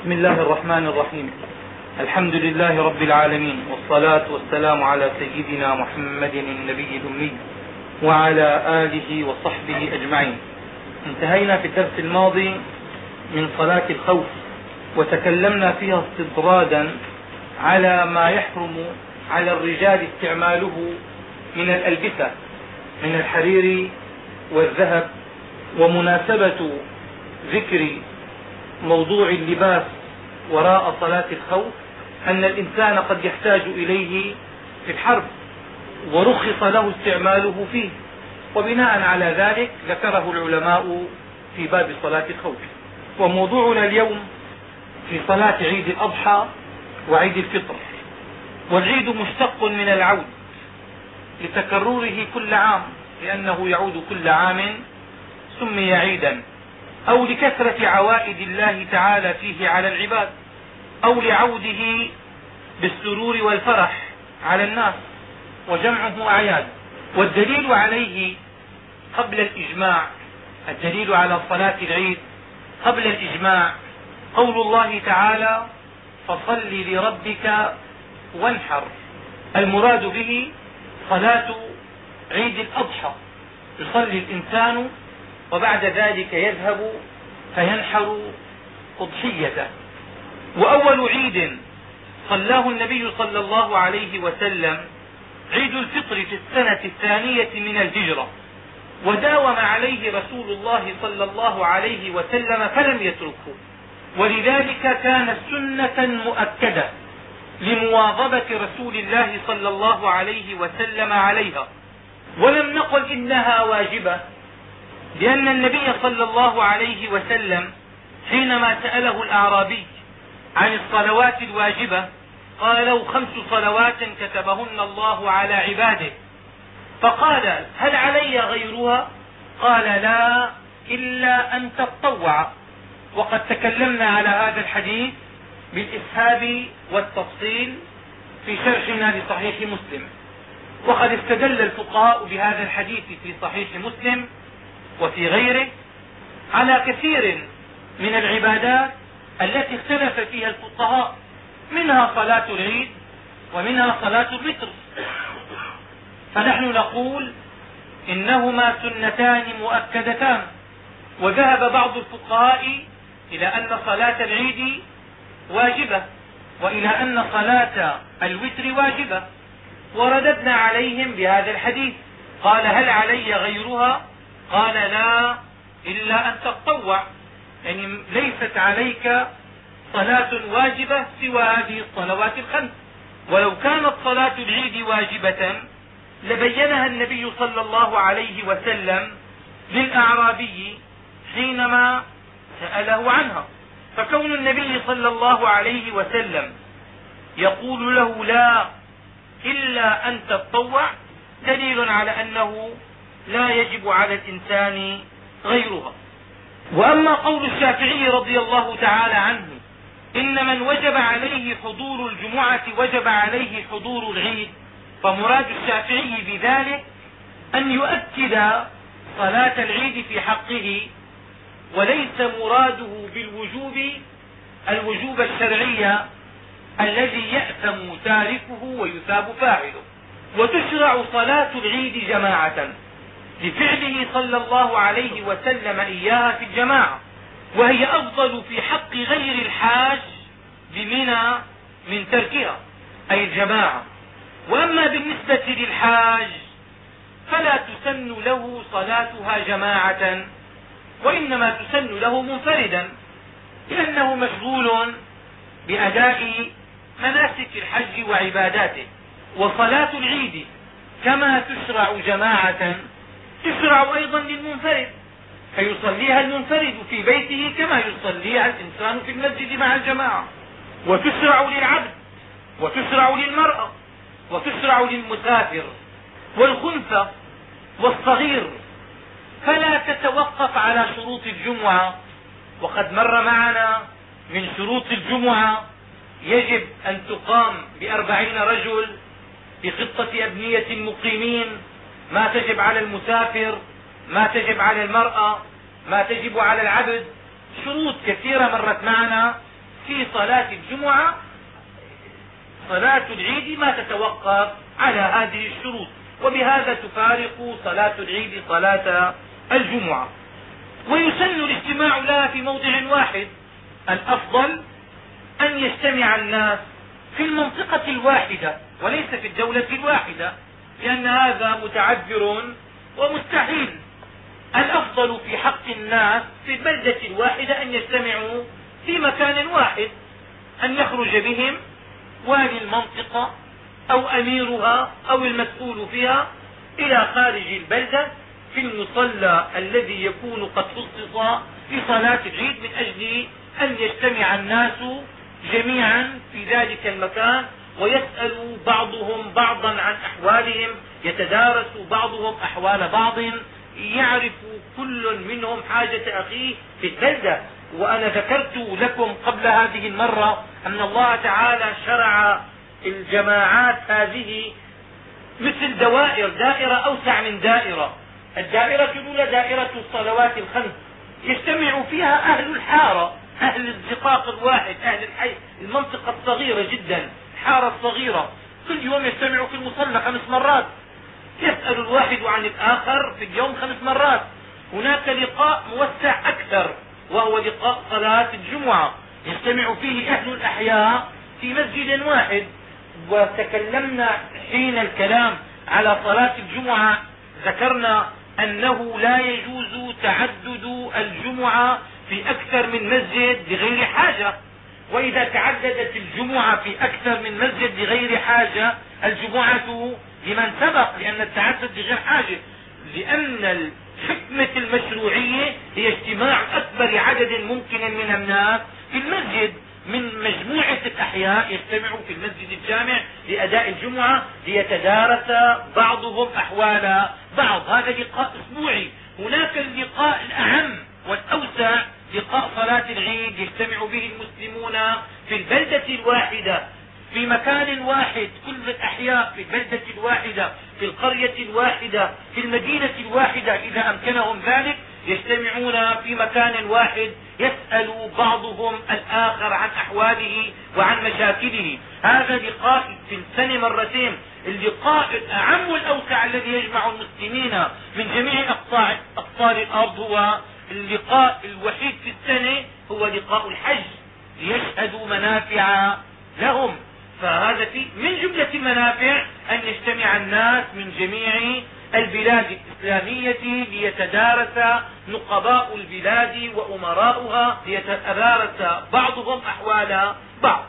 بسم الله الرحمن الرحيم. الحمد لله رب العالمين والصلاة والسلام على سيدنا محمد النبي الأمي وعلى آله وصحبه أجمعين. انتهينا في الدرس الماضي من صلاة الخوف وتكلمنا فيها استطرادا على ما يحرم على الرجال استعماله من الألبسة من الحرير والذهب ومناسبة ذكر موضوع اللباس وراء صلاة الخوف أن الإنسان قد يحتاج إليه في الحرب ورخص له استعماله فيه. وبناء على ذلك ذكره العلماء في باب صلاة الخوف. وموضوعنا اليوم في صلاة عيد الأضحى وعيد الفطر. والعيد مشتق من العود لتكرره كل عام لأنه يعود كل عام سمي عيدا. أو لكثرة عوائد الله تعالى فيه على العباد أو لعوده بالسرور والفرح على الناس وجمعه أعياد. والدليل عليه قبل الإجماع الدليل على صلاة العيد قبل الإجماع قول الله تعالى فصل لربك وانحر المراد به صلاة عيد الأضحى يصلي الإنسان وبعد ذلك يذهب فينحر أضحيته. وأول عيد صلاه النبي صلى الله عليه وسلم عيد الفطر في السنة الثانية من الهجرة. وداوم عليه رسول الله صلى الله عليه وسلم فلم يتركه. ولذلك كان سنة مؤكدة لمواظبة رسول الله صلى الله عليه وسلم عليها. ولم نقل إنها واجبة لأن النبي صلى الله عليه وسلم حينما سأله الأعرابي عن الصلوات الواجبة قال له خمس صلوات كتبهن الله على عباده. فقال هل علي غيرها؟ قال لا إلا أن تطوع. وقد تكلمنا على هذا الحديث بالإسهاب والتفصيل في شرحنا لصحيح مسلم. وقد استدل الفقهاء بهذا الحديث في صحيح مسلم وفي غيره على كثير من العبادات التي اختلف فيها الفقهاء. منها صلاة العيد ومنها صلاة الوتر. فنحن نقول إنهما سنتان مؤكدتان. وذهب بعض الفقهاء إلى أن صلاة العيد واجبة وإلى أن صلاة الوتر واجبة. ورددنا عليهم بهذا الحديث. قال هل علي غيرها؟ قال لا إلا أن تطوع يعني ليست عليك صلاة واجبة سوى هذه الصلوات الخمس. ولو كانت صلاة العيد واجبة لبينها النبي صلى الله عليه وسلم للأعرابي حينما سأله عنها. فكون النبي صلى الله عليه وسلم يقول له لا إلا أن تتطوع دليل على أنه لا يجب على الإنسان غيرها. وأما قول الشافعي رضي الله تعالى عنه إن من وجب عليه حضور الجمعة وجب عليه حضور العيد فمراد الشافعي بذلك أن يؤكد صلاة العيد في حقه وليس مراده بالوجوب الوجوب الشرعي الذي يأثم تاركه ويثاب فاعله. وتشرع صلاة العيد جماعة. لفعله صلى الله عليه وسلم إياها في الجماعة. وهي أفضل في حق غير الحاج بمنى من تركها أي الجماعة. وأما بالنسبة للحاج فلا تسن له صلاتها جماعة وإنما تسن له منفردا لأنه مشغول بأداء مناسك الحج وعباداته. وصلاة العيد كما تشرع جماعة تشرع أيضا للمنفرد. فيصليها المنفرد في بيته كما يصليها الإنسان في المسجد مع الجماعة. وتشرع للعبد وتشرع للمرأة وتشرع للمسافر والخنثى والصغير. فلا تتوقف على شروط الجمعة. وقد مر معنا من شروط الجمعة يجب أن تقام بأربعين رجل بخطة أبنية المقيمين ما تجب على المسافر ما تجب على المرأة ما تجب على العبد. شروط كثيرة مرت معنا في صلاة الجمعة. صلاة العيد ما تتوقف على هذه الشروط وبهذا تفارق صلاة العيد صلاة الجمعة. ويسن الاجتماع لها في موضع واحد الأفضل أن يجتمع الناس في المنطقة الواحدة وليس في الدولة الواحدة. لأن هذا متعذر ومستحيل. الأفضل في حق الناس في البلدة الواحدة أن يجتمعوا في مكان واحد أن يخرج بهم والي المنطقة أو أميرها أو المسؤول فيها إلى خارج البلدة في المصلى الذي يكون قد خصص في صلاة العيد من أجل أن يجتمع الناس جميعا في ذلك المكان ويسأل بعضهم بعضا عن أحوالهم يتدارس بعضهم أحوال بعض يعرف كل منهم حاجة أخيه في البلدة وأنا ذكرت لكم قبل هذه المرة أن الله تعالى شرع الجماعات هذه مثل دوائر دائرة أوسع من دائرة. الدائرة الأولى دائرة الصلوات الخمس. يجتمع فيها أهل الحارة أهل الزقاق الواحد أهل الحي المنطقة الصغيرة جدا. الحارة الصغيرة. كل يوم يجتمع في المصلى خمس مرات. يسأل الواحد عن الآخر في اليوم خمس مرات. هناك لقاء موسع أكثر وهو لقاء صلاة الجمعة. يجتمع فيه أهل الأحياء في مسجد واحد. وتكلمنا حين الكلام على صلاة الجمعة. ذكرنا أنه لا يجوز تعدد الجمعة في أكثر من مسجد لغير حاجة. وإذا تعددت الجمعة في أكثر من مسجد لغير حاجة الجمعة لمن سبق لأن التعدد لغير حاجة. لأن حكمة المشروعية هي اجتماع أكبر عدد ممكن من الناس في المسجد. من مجموعة الأحياء يجتمعوا في المسجد الجامع لأداء الجمعة ليتدارس بعضهم أحوال بعض. هذا لقاء أسبوعي. هناك اللقاء الأهم والأوسع لقاء صلاة العيد يجتمع به المسلمون في البلدة الواحدة في مكان واحد كل الأحياء في البلدة الواحدة في القرية الواحدة في المدينة الواحدة إذا أمكنهم ذلك يجتمعون في مكان واحد يسأل بعضهم الآخر عن أحواله وعن مشاكله. هذا لقاء في السنة مرتين اللقاء الأعم والأوسع الذي يجمع المسلمين من جميع أقطار الأرض هو اللقاء الوحيد في السنة هو لقاء الحج ليشهدوا منافع لهم. فهذا في من جملة المنافع أن يجتمع الناس من جميع البلاد الإسلامية ليتدارس نقباء البلاد وأمراؤها ليتدارس بعضهم أحوال بعض.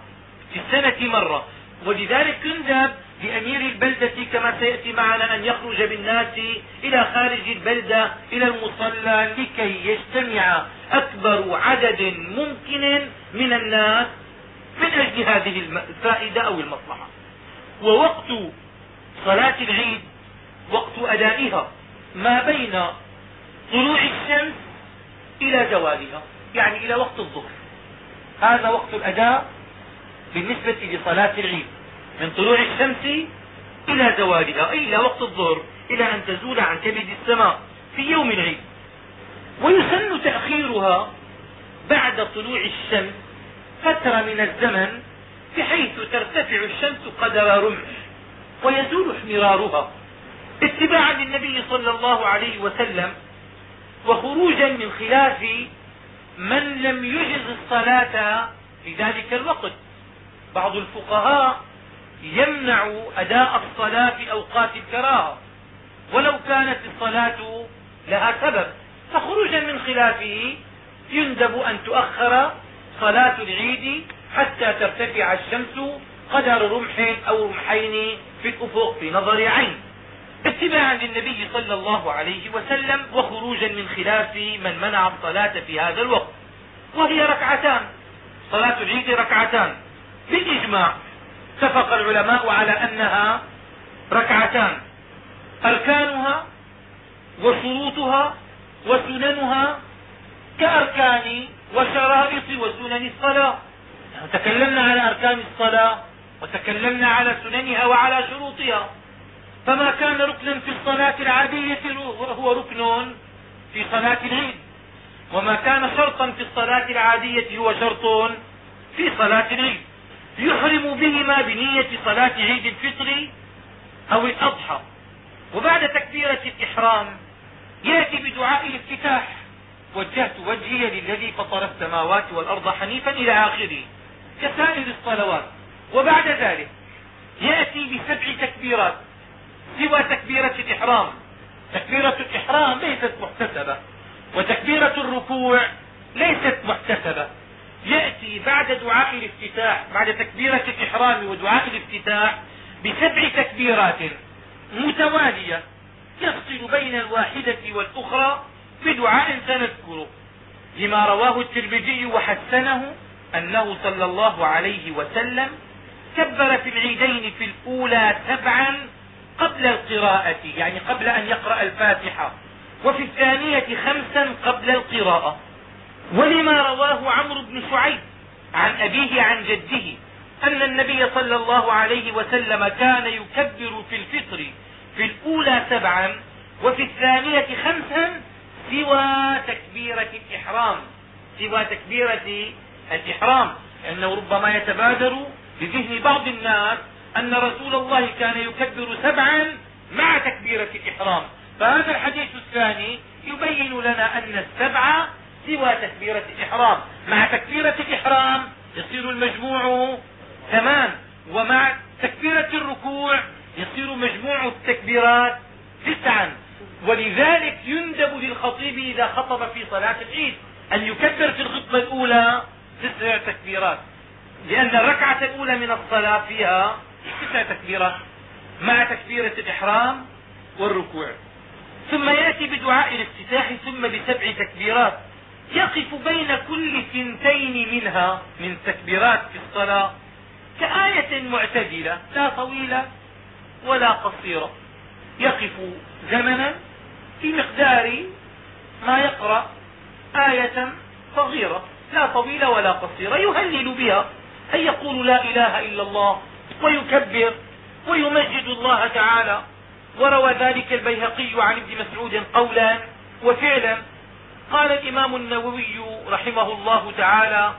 في السنة مرة. ولذلك يندب لأمير البلدة كما سيأتي معنا أن يخرج بالناس إلى خارج البلدة إلى المصلى لكي يجتمع أكبر عدد ممكن من الناس من أجل هذه الفائدة أو المصلحة. ووقت صلاة العيد وقت أدائها ما بين طلوع الشمس إلى زوالها يعني إلى وقت الظهر. هذا وقت الأداء بالنسبة لصلاة العيد. من طلوع الشمس إلى زوالها أي إلى وقت الظهر إلى أن تزول عن كبد السماء في يوم العيد. ويسن تأخيرها بعد طلوع الشمس فترة من الزمن بحيث ترتفع الشمس قدر رمح ويزول احمرارها. اتباعا للنبي صلى الله عليه وسلم وخروجا من خلاف من لم يجز الصلاة في ذلك الوقت. بعض الفقهاء يمنع أداء الصلاة في أوقات الكراهة. ولو كانت الصلاة لها سبب فخروجا من خلافه يندب أن تؤخر صلاة العيد حتى ترتفع الشمس قدر رمح أو رمحين في الأفق في نظر عين. اتباعا للنبي صلى الله عليه وسلم وخروجا من خلاف من منع الصلاة في هذا الوقت. وهي ركعتان. صلاة العيد ركعتان. بالإجماع اتفق العلماء على أنها ركعتان. أركانها وشروطها وسننها كأركان وشرائط وسنن الصلاة. تكلمنا على أركان الصلاة وتكلمنا على سننها وعلى شروطها. فما كان ركنا في الصلاة العادية هو ركن في صلاة العيد. وما كان شرطا في الصلاة العادية هو شرط في صلاة العيد. يحرم بهما بنية صلاة عيد الفطر أو الأضحى. وبعد تكبيرة الإحرام يأتي بدعاء الافتتاح. وجهت وجهي للذي فطر السماوات والأرض حنيفا إلى آخره كسائر الصلوات. وبعد ذلك يأتي بسبع تكبيرات سوى تكبيرة الإحرام. تكبيرة الإحرام ليست محتسبة وتكبيرة الركوع ليست محتسبة. يأتي بعد دعاء الافتتاح بعد تكبيرة الإحرام ودعاء الافتتاح بسبع تكبيرات متوالية يفصل بين الواحدة والأخرى بدعاء سنذكره لما رواه الترمذي وحسنه أنه صلى الله عليه وسلم كبر في العيدين في الأولى سبعا قبل القراءة يعني قبل أن يقرأ الفاتحة وفي الثانية خمسا قبل القراءة. ولما رواه عمرو بن شعيب عن أبيه عن جده أن النبي صلى الله عليه وسلم كان يكبر في الفطر في الأولى سبعا وفي الثانية خمسا سوى تكبيرة الإحرام سوى تكبيرة الإحرام. لأنه ربما يتبادر بذهن بعض الناس أن رسول الله كان يكبر سبعا مع تكبيرة الإحرام. فهذا الحديث الثاني يبين لنا أن السبع سوى تكبيرة الإحرام مع تكبيرة الإحرام يصير المجموع ثمان ومع تكبيرة الركوع يصير مجموع التكبيرات تسعا. ولذلك يندب للخطيب إذا خطب في صلاة العيد أن يكبر في الخطبة الأولى تسع تكبيرات. لأن الركعة الأولى من الصلاة فيها تسع تكبيرات. مع تكبيرة الإحرام والركوع. ثم يأتي بدعاء الافتتاح ثم بسبع تكبيرات. يقف بين كل ثنتين منها من تكبيرات في الصلاة كآية معتدلة لا طويلة ولا قصيرة. يقف زمنا في مقدار ما يقرأ آية صغيرة لا طويلة ولا قصيرة يهلل بها أن يقول لا إله إلا الله ويكبر ويمجد الله تعالى. وروى ذلك البيهقي عن ابن مسعود قولا وفعلا قال الإمام النووي رحمه الله تعالى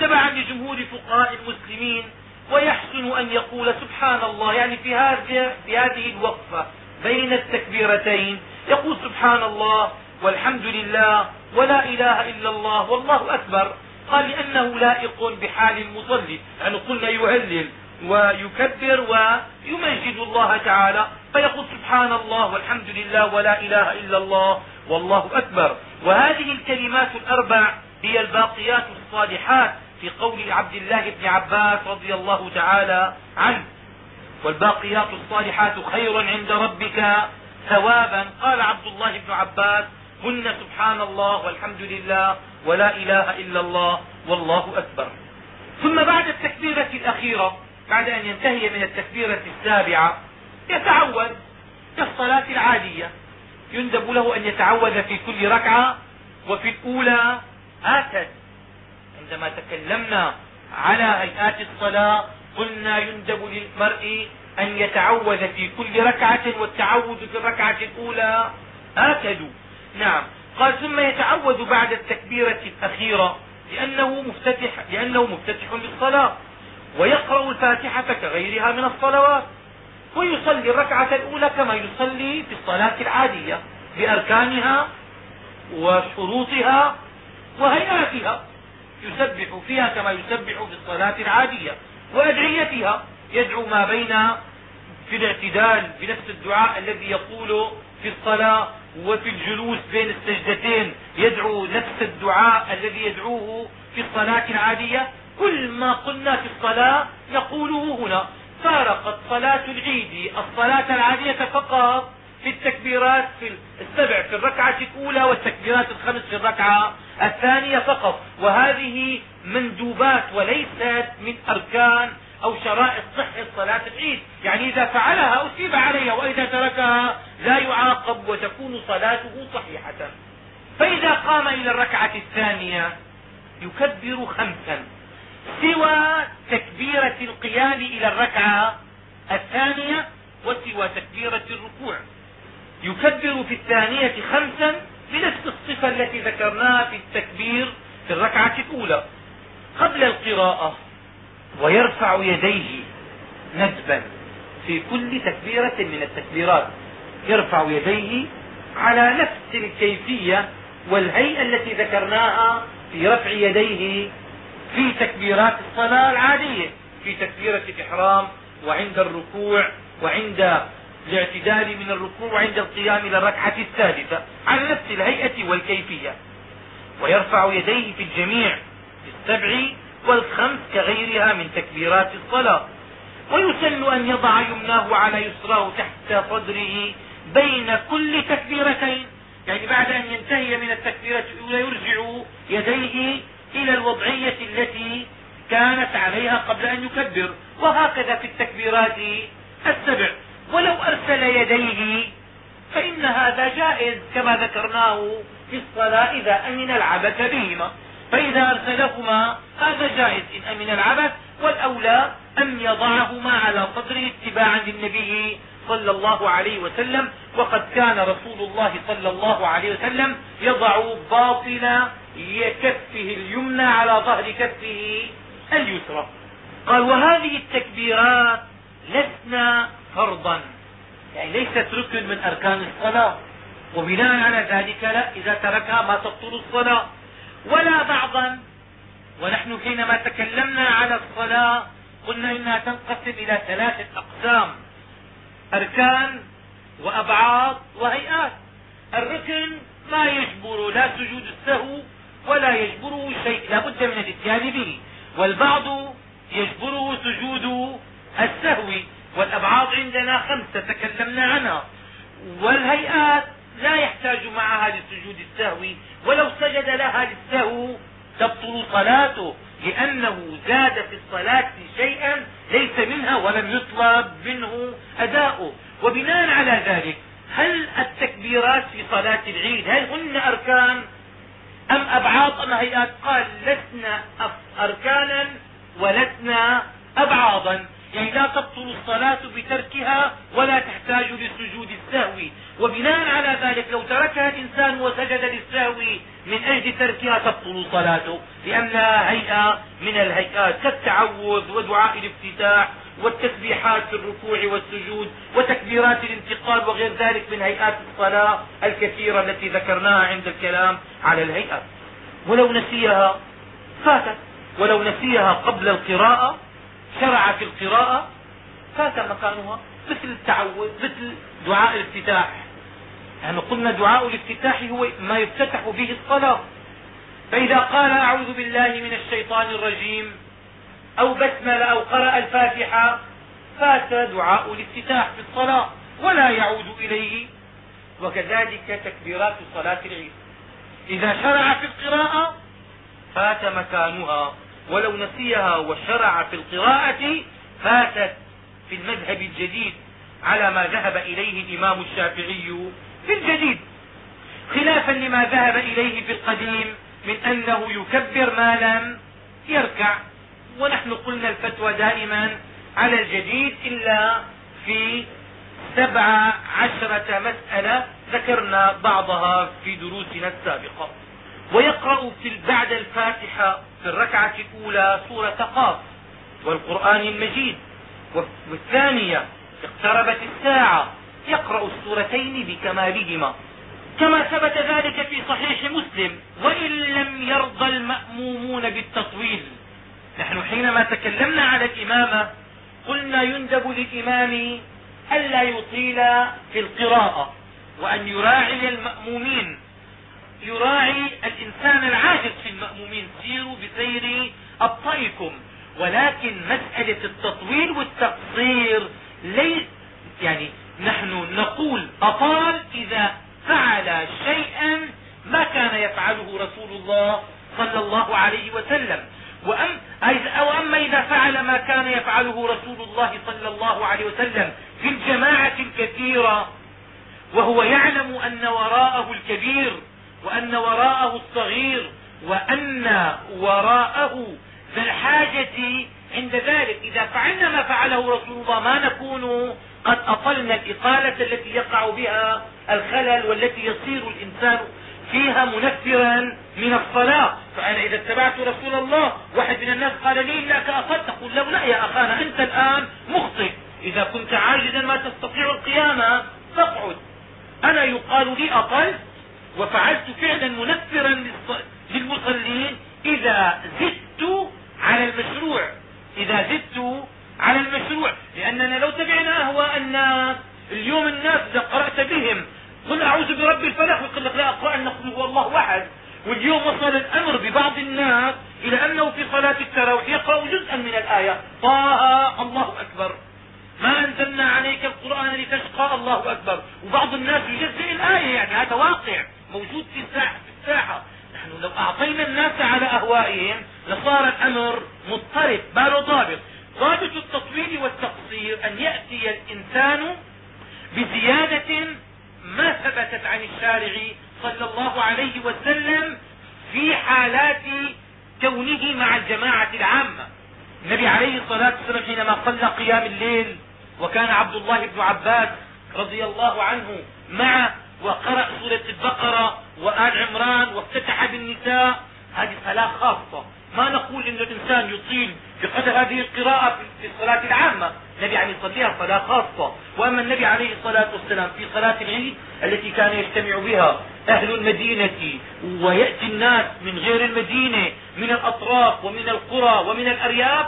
تبعا لجمهور فقهاء المسلمين ويحسن أن يقول سبحان الله. يعني في هذه في هذه الوقفة بين التكبيرتين يقول سبحان الله والحمد لله ولا إله إلا الله والله أكبر. قال لأنه لائق بحال المصلي. يعني قلنا يهلل ويكبر ويمجد الله تعالى. فيقول سبحان الله والحمد لله ولا إله إلا الله والله أكبر. وهذه الكلمات الأربع هي الباقيات الصالحات في قول عبد الله بن عباس رضي الله تعالى عنه. والباقيات الصالحات خير عند ربك ثوابا. قال عبد الله بن عباس هن سبحان الله والحمد لله ولا إله إلا الله والله أكبر. ثم بعد التكبيرة الأخيرة بعد أن ينتهي من التكبيرة السابعة يتعوذ كالصلاة العادية. يندب له أن يتعوذ في كل ركعة وفي الأولى هكذا عندما تكلمنا على هيئات الصلاة قلنا يندب للمرء أن يتعوذ في كل ركعة والتعوذ في الركعة الأولى آكد نعم. قال ثم يتعوذ بعد التكبيرة الأخيرة لأنه مفتتح, لأنه مفتتح للصلاة ويقرأ الفاتحة كغيرها من الصلوات. ويصلي الركعة الأولى كما يصلي في الصلاة العادية بأركانها وشروطها وهيئاتها. يسبح فيها كما يسبح في الصلاة العادية وأدعيتها. يدعو ما بين في الاعتدال بنفس الدعاء الذي يقول في الصلاة وفي الجلوس بين السجدتين يدعو نفس الدعاء الذي يدعوه في الصلاة العادية. كل ما قلنا في الصلاة نقوله هنا. فارقت صلاة العيد الصلاة العادية فقط في التكبيرات في السبع في الركعة الأولى والتكبيرات الخمس في الركعة الثانية فقط. وهذه مندوبات وليست من أركان أو شرائط صحة صلاة العيد. يعني إذا فعلها أثيب عليها وإذا تركها لا يعاقب وتكون صلاته صحيحة. فإذا قام إلى الركعة الثانية يكبر خمسا. سوى تكبيرة القيام إلى الركعة الثانية وسوى تكبيرة الركوع. يكبر في الثانية خمسا بنفس الصفة التي ذكرناها في التكبير في الركعة الأولى. قبل القراءة ويرفع يديه ندبا في كل تكبيرة من التكبيرات. يرفع يديه على نفس الكيفية والهيئة التي ذكرناها في رفع يديه في تكبيرات الصلاة العادية في تكبيرة الإحرام وعند الركوع وعند الاعتدال من الركوع وعند القيام إلى الركعة الثالثة على نفس الهيئة والكيفية. ويرفع يديه في الجميع في السبع والخمس كغيرها من تكبيرات الصلاة. ويسن أن يضع يمناه على يسراه تحت صدره بين كل تكبيرتين يعني بعد أن ينتهي من التكبيرة الأولى يرجع يديه إلى الوضعية التي كانت عليها قبل أن يكبر. وهكذا في التكبيرات السبع. ولو أرسل يديه فإن هذا جائز كما ذكرناه في الصلاة إذا أمن العبث بهما. فإذا أرسلهما هذا جائز. إن أمن العبث والأولى أن يضعهما على صدره اتباعا للنبي صلى الله عليه وسلم. وقد كان رسول الله صلى الله عليه وسلم يضع باطن كفه اليمنى على ظهر كفه اليسرى. قال وهذه التكبيرات لسنا فرضا. يعني ليست ركن من أركان الصلاة. وبناء على ذلك لا إذا تركها ما تبطل الصلاة. ولا بعضا ونحن حينما تكلمنا على الصلاة قلنا إنها تنقسم إلى ثلاثة أقسام أركان وأبعاد وهيئات. الركن ما يجبر لا سجود السهو ولا يجبره شيء لا بد من الاتيان به. والبعض يجبره سجود السهو. والأبعاد عندنا خمسة تكلمنا عنها. والهيئات لا يحتاج معها لسجود السهو. ولو سجد لها للسهو تبطل صلاته لأنه زاد في الصلاة شيئا ليس منها ولم يطلب منه أداؤه. وبناء على ذلك هل التكبيرات في صلاة العيد هل هن أركان؟ أم أبعاد أم هيئات قال لسنا أركانا ولسنا أبعاضا. يعني لا تبطل الصلاة بتركها ولا تحتاج لسجود السهو. وبناء على ذلك لو تركها الإنسان وسجد للسهو من أجل تركها تبطل صلاته. لأنها هيئة من الهيئات كالتعوذ ودعاء الافتتاح والتسبيحات في الركوع والسجود وتكبيرات الانتقال وغير ذلك من هيئات الصلاة الكثيرة التي ذكرناها عند الكلام على الهيئات ولو نسيها فاتت. ولو نسيها قبل القراءة شرع في القراءة فات مكانها. مثل التعوذ مثل دعاء الافتتاح. يعني قلنا دعاء الافتتاح هو ما يفتتح به الصلاة. فإذا قال أعوذ بالله من الشيطان الرجيم أو بسمل أو قرأ الفاتحة فات دعاء الافتتاح في الصلاة ولا يعود إليه. وكذلك تكبيرات صلاة العيد. إذا شرع في القراءة فات مكانها. ولو نسيها وشرع في القراءة فاتت في المذهب الجديد على ما ذهب إليه الإمام الشافعي في الجديد. خلافا لما ذهب إليه في القديم من أنه يكبر ما لم يركع. ونحن قلنا الفتوى دائما على الجديد إلا في سبع عشرة مسألة ذكرنا بعضها في دروسنا السابقة. ويقرأ في بعد الفاتحة في الركعة الأولى سورة قاف والقرآن المجيد. والثانية اقتربت الساعة يقرأ السورتين بكمالهما. كما ثبت ذلك في صحيح مسلم وإن لم يرضى المأمومون بالتطويل. نحن حينما تكلمنا على الإمامة قلنا يندب للإمام ألا يطيل في القراءة وأن يراعي المأمومين. يراعي الإنسان العاجز في المأمومين. سيروا بسير أبطئكم ولكن مسألة التطويل والتقصير ليس يعني نحن نقول أطال إذا فعل شيئا ما كان يفعله رسول الله صلى الله عليه وسلم. وأم أو أما إذا فعل ما كان يفعله رسول الله صلى الله عليه وسلم في الجماعة الكثيرة وهو يعلم أن وراءه الكبير وأن وراءه الصغير وأن وراءه ذا الحاجة عند ذلك. إذا فعلنا ما فعله رسول الله ما نكون قد أطلنا الإطالة التي يقع بها الخلل والتي يصير الإنسان فيها منفرا من الصلاة. فأنا إذا اتبعت رسول الله واحد من الناس قال لي إنك أخذت. تقول له لا يا أخانا أنت الآن مخطئ. إذا كنت عاجزا ما تستطيع القيامة فاقعد. أنا يقال لي أقل وفعلت فعلا منفرا للمصلين. إذا زدت على المشروع إذا زدت على المشروع لأننا لو تبعنا أهواء الناس اليوم الناس إذا قرأت بهم. قل أعوذ برب الفلق يقول لك لا أن قل هو الله أحد. واليوم وصل الأمر ببعض الناس إلى أنه في صلاة التراويح يقرأ جزءا من الآية. طه الله أكبر. ما أنزلنا عليك القرآن لتشقى الله أكبر. وبعض الناس يجزئ الآية يعني هذا واقع موجود في الساحة, في الساحة. نحن لو أعطينا الناس على أهوائهم لصار الأمر مضطرب ما له ضابط. ضابط التطويل والتقصير أن يأتي الإنسان بزيادة ما ثبتت عن الشارع صلى الله عليه وسلم في حالات كونه مع الجماعة العامة. النبي عليه الصلاة والسلام حينما صلى قيام الليل وكان عبد الله بن عباس رضي الله عنه مع وقرأ سورة البقرة وآل عمران وافتتح بالنساء هذه صلاة خاصة. ما نقول إن الإنسان يطيل بقدر هذه القراءة في الصلاة العامة. النبي يعني يصليها صلاة خاصة. وأما النبي عليه الصلاة والسلام في صلاة العيد التي كان يجتمع بها أهل المدينة ويأتي الناس من غير المدينة من الأطراف ومن القرى ومن الأرياف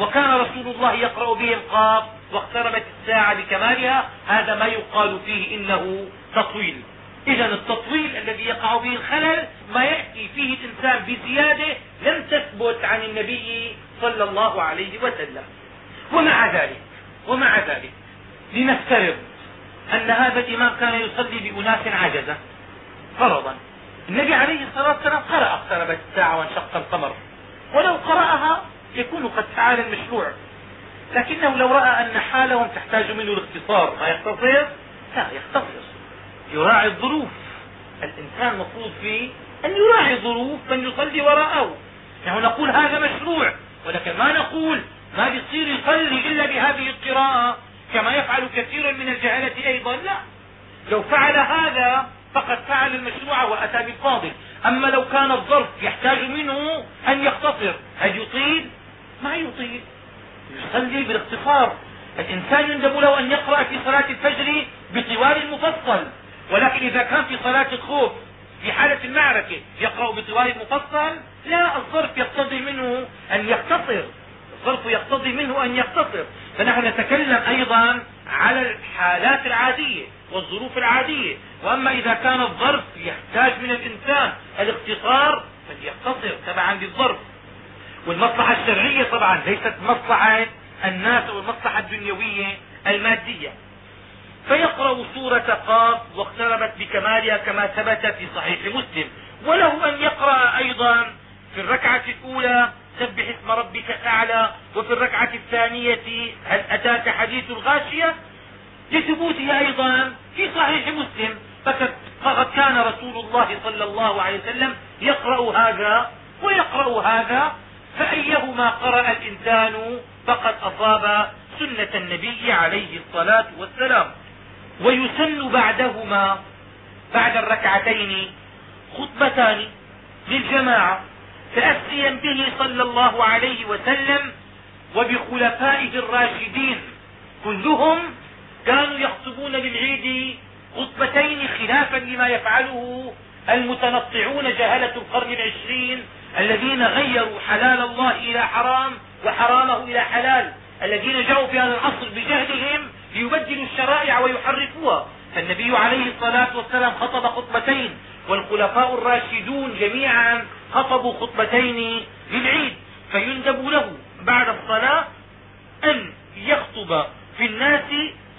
وكان رسول الله يقرأ بهم قاف واقتربت الساعة بكمالها هذا ما يقال فيه إنه تطويل. إذا التطويل الذي يقع به الخلل ما يأتي فيه الإنسان بزيادة لم تثبت عن النبي صلى الله عليه وسلم. ومع ذلك ومع ذلك لنفترض أن هذا الإمام كان يصلي بأناس عجزة فرضا. النبي عليه الصلاة والسلام قرأ اقتربت الساعة وانشق القمر. ولو قرأها يكون قد فعل المشروع. لكنه لو رأى أن حالهم تحتاج منه الاختصار. ما يختصر؟ لا يختصر. يراعي الظروف. الإنسان مفروض فيه أن يراعي ظروف من يصلي وراءه. نحن نقول هذا مشروع ولكن ما نقول ما بيصير يصلي إلا بهذه القراءة كما يفعل كثير من الجهلة أيضا. لا. لو فعل هذا فقد فعل المشروع وأتى بالفاضل. أما لو كان الظرف يحتاج منه أن يختصر هل يطيل؟ ما يطيل. يصلي بالاختصار. الإنسان يندب له أن يقرأ في صلاة الفجر بطوال المفصل. ولكن إذا كان في صلاة الخوف في حالة المعركة يقرأ بطوال مفصل لا الظرف يقتضي منه أن يختصر الظرف يقتضي منه أن يختصر فنحن نتكلم أيضا على الحالات العادية والظروف العادية. وأما إذا كان الظرف يحتاج من الإنسان الاختصار فليختصر تبعا للظرف والمصلحة الشرعية طبعا ليست مصلحة الناس أو المصلحة الدنيوية المادية. فيقرأ سورة قاف واقتربت بكمالها كما ثبت في صحيح مسلم. وله أن يقرأ أيضا في الركعة الأولى سبح اسم ربك الأعلى وفي الركعة الثانية هل أتاك حديث الغاشية؟ لثبوته أيضا في صحيح مسلم. فقد كان رسول الله صلى الله عليه وسلم يقرأ هذا ويقرأ هذا فأيهما قرأ الإنسان فقد أصاب سنة النبي عليه الصلاة والسلام. ويسن بعدهما بعد الركعتين خطبتان للجماعة تأسيا به صلى الله عليه وسلم وبخلفائه الراشدين. كلهم كانوا يخطبون للعيد خطبتين خلافا لما يفعله المتنطعون جهلة القرن العشرين الذين غيروا حلال الله إلى حرام وحرامه إلى حلال الذين جاءوا في هذا العصر بجهلهم ليبدلوا الشرائع ويحرفوها. فالنبي عليه الصلاة والسلام خطب خطبتين والخلفاء الراشدون جميعا خطبوا خطبتين للعيد. فيندب له بعد الصلاة أن يخطب في الناس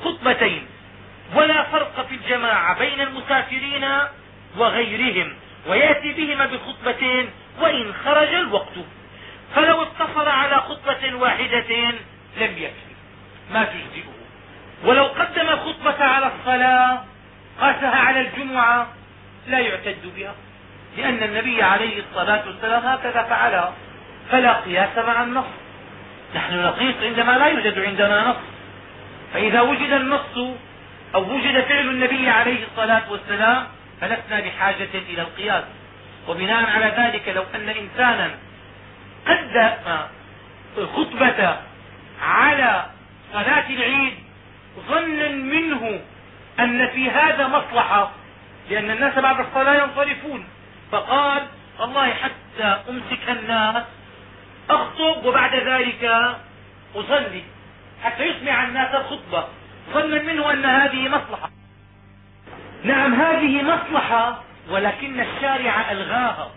خطبتين. ولا فرق في الجماعة بين المسافرين وغيرهم ويأتي بهما بخطبتين وإن خرج الوقت. فلو اقتصر على خطبة واحدة لم يكفي. ما تجزئه. ولو قدم الخطبة على الصلاة قاسها على الجمعة لا يعتد بها. لأن النبي عليه الصلاة والسلام هكذا فعلها فلا قياس مع النص. نحن نقيس عندما لا يوجد عندنا نص. فإذا وجد النص أو وجد فعل النبي عليه الصلاة والسلام فلسنا بحاجة إلى القياس. وبناء على ذلك لو أن إنسانا قدم الخطبة على صلاة العيد ظنا منه أن في هذا مصلحة لأن الناس بعد الصلاة ينصرفون. فقال والله حتى أمسك الناس أخطب وبعد ذلك أصلي. حتى يسمع الناس الخطبة. ظنا منه أن هذه مصلحة. نعم هذه مصلحة ولكن الشارع ألغاها.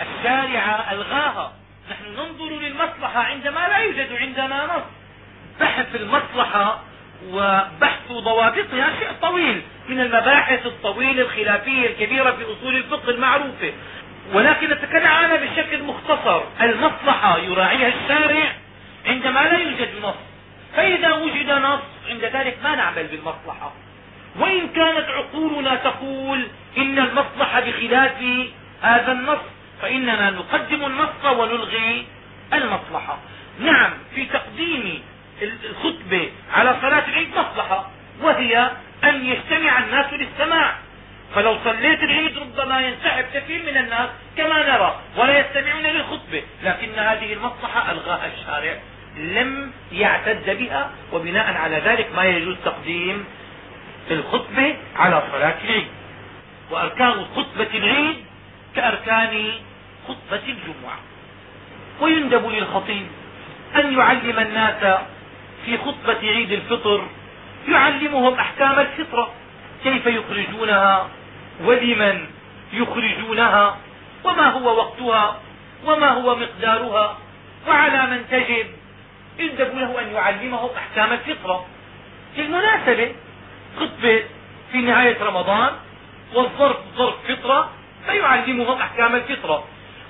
الشارع ألغاها. نحن ننظر للمصلحة عندما لا يوجد عندنا نص. بحث المصلحة وبحث ضوابطها شيء طويل من المباحث الطويلة الخلافية الكبيرة في أصول الفقه المعروفة. ولكن نتكلم عنها بشكل مختصر. المصلحة يراعيها الشارع عندما لا يوجد نص. فإذا وجد نص عند ذلك ما نعمل بالمصلحة؟ وإن كانت عقولنا تقول إن المصلحة بخلاف هذا النص فإننا نقدم النص ونلغي المصلحة. نعم في تقديم الخطبة على صلاة العيد مصلحة وهي أن يجتمع الناس للسماع. فلو صليت العيد ربما ينسحب كثير من الناس كما نرى ولا يستمعون للخطبة. لكن هذه المصلحة ألغاها الشارع لم يعتد بها وبناء على ذلك ما يجوز تقديم الخطبة على صلاة العيد. وأركان خطبة العيد كأركان خطبة الجمعة. ويندب للخطيب أن يعلم الناس في خطبة عيد الفطر يعلمهم أحكام الفطرة. كيف يخرجونها؟ ولمن يخرجونها؟ وما هو وقتها؟ وما هو مقدارها؟ وعلى من تجب؟ يندب له أن يعلمهم أحكام الفطرة. بالمناسبة خطبة في نهاية رمضان والظرف ظرف فطرة فيعلمهم أحكام الفطرة.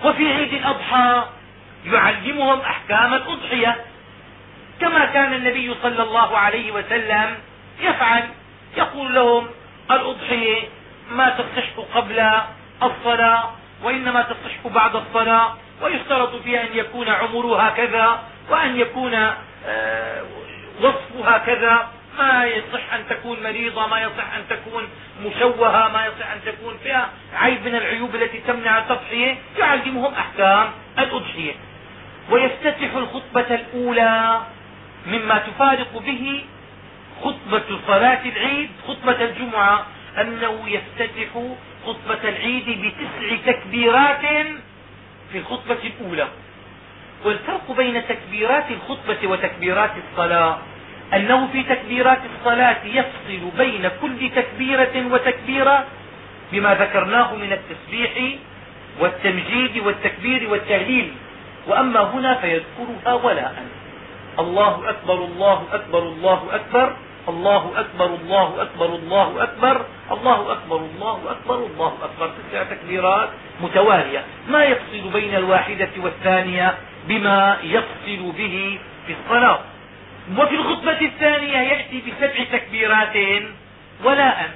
وفي عيد الأضحى يعلمهم أحكام الأضحية. كما كان النبي صلى الله عليه وسلم يفعل. يقول لهم الأضحية ما تصح قبل الصلاة وإنما تصح بعد الصلاة ويشترط فيها أن يكون عمرها كذا وأن يكون آه، وصفها كذا ما يصح أن تكون مريضة ما يصح أن تكون مشوهة ما يصح أن تكون فيها عيب من العيوب التي تمنع التضحية يعلمهم أحكام الأضحية ويفتتح الخطبة الأولى مما تفارق به خطبة صلاة العيد خطبة الجمعة أنه يفتتح خطبة العيد بتسع تكبيرات في الخطبة الأولى. والفرق بين تكبيرات الخطبة وتكبيرات الصلاة أنه في تكبيرات الصلاة يفصل بين كل تكبيرة وتكبيرة بما ذكرناه من التسبيح والتمجيد والتكبير والتهليل. وأما هنا فيذكرها ولاء الله أكبر الله أكبر الله أكبر الله أكبر الله أكبر الله أكبر الله أكبر الله أكبر الله أكبر. تسع تكبيرات متوالية. ما يفصل بين الواحدة والثانية بما يفصل به في الصلاة؟ وفي الخطبة الثانية يأتي بسبع تكبيرات ولاء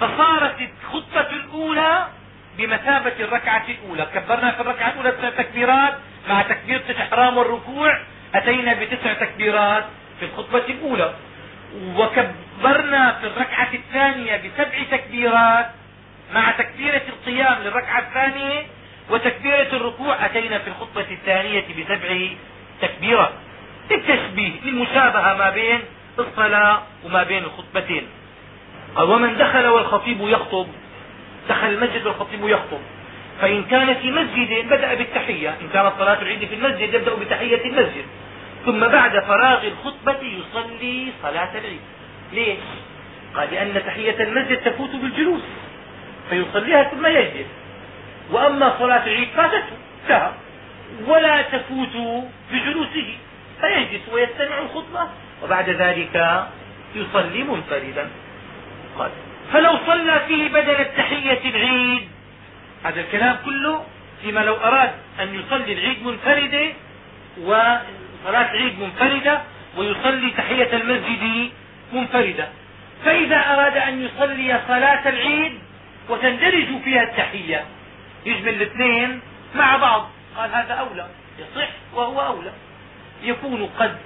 فصارت الخطبة الأولى بمثابة الركعة الأولى. كبرنا في الركعة الأولى تسع تكبيرات مع تكبيرة الإحرام والركوع. أتينا بتسع تكبيرات في الخطبة الأولى وكبرنا في الركعة الثانية بسبع تكبيرات مع تكبيرة القيام للركعة الثانية وتكبيرة الركوع. أتينا في الخطبة الثانية بسبع تكبيرات. للتشبيه للمشابهة ما بين الصلاة وما بين الخطبتين. قال ومن دخل والخطيب يخطب دخل المسجد والخطيب يخطب. فإن كان في مسجد بدأ بالتحية إن كانت صلاة العيد في المسجد يبدأ بتحية المسجد. ثم بعد فراغ الخطبة يصلي صلاة العيد. ليش؟ قال لأن تحية المسجد تفوت بالجلوس فيصليها ثم يجلس. وأما صلاة العيد فاتته انتهى. ولا تفوت بجلوسه فيجلس ويستمع الخطبة وبعد ذلك يصلي منفردا. قال فلو صلى فيه بدل التحية العيد هذا الكلام كله فيما لو أراد أن يصلي العيد منفردة وصلاة العيد منفردة ويصلي تحية المسجد منفردة. فإذا أراد أن يصلي صلاة العيد وتندرج فيها التحية يجمل الاثنين مع بعض. قال هذا أولى. يصح وهو أولى. يكون قد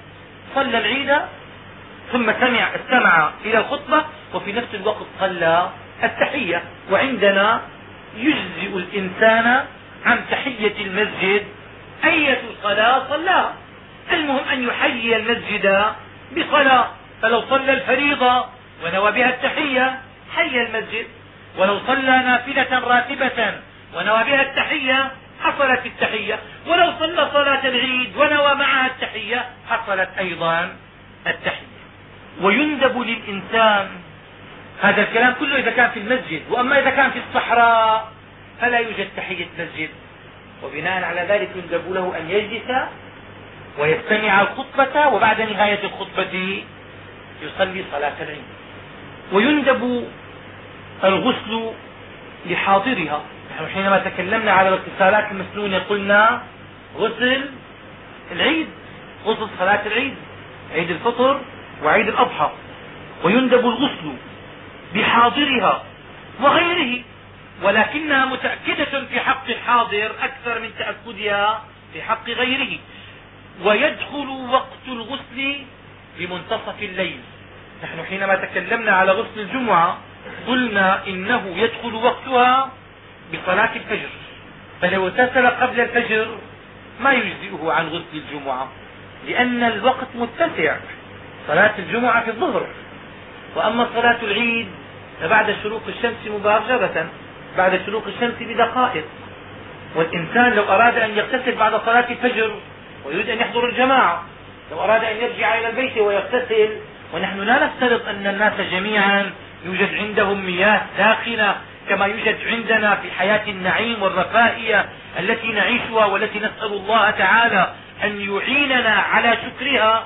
صلى العيد ثم سمع استمع إلى الخطبة وفي نفس الوقت صلى التحية. وعندنا يجزئ الإنسان عن تحية المسجد أية صلاة صلاها المهم أن يحيي المسجد بصلاة. فلو صلى الفريضة ونوى بها التحية حي المسجد. ولو صلى نافلة راتبة ونوى بها التحية حصلت التحية. ولو صلى صلاة العيد ونوى معها التحية حصلت أيضا التحية. ويندب للإنسان هذا الكلام كله إذا كان في المسجد وأما إذا كان في الصحراء فلا يوجد تحية مسجد. وبناء على ذلك يندب له أن يجلس ويستمع الخطبة وبعد نهاية الخطبة يصلي صلاة العيد. ويندب الغسل لحاضرها. نحن حينما تكلمنا على الاغتسالات المسنونة قلنا غسل العيد غسل صلاة العيد عيد الفطر وعيد الأضحى. ويندب الغسل بحاضرها وغيره. ولكنها متأكدة في حق الحاضر أكثر من تأكدها في حق غيره. ويدخل وقت الغسل بمنتصف الليل. نحن حينما تكلمنا على غسل الجمعة قلنا إنه يدخل وقتها بصلاة الفجر. فلو اغتسل قبل الفجر ما يجزئه عن غسل الجمعة. لأن الوقت متسع. صلاة الجمعة في الظهر. وأما صلاة العيد فبعد شروق الشمس مباشرة بعد شروق الشمس بدقائق. والإنسان لو أراد أن يغتسل بعد صلاة الفجر ويريد أن يحضر الجماعة لو أراد أن يرجع إلى البيت ويغتسل ونحن لا نفترض أن الناس جميعا يوجد عندهم مياه ساخنة كما يوجد عندنا في حياة النعيم والرفاهية التي نعيشها والتي نسأل الله تعالى أن يعيننا على شكرها.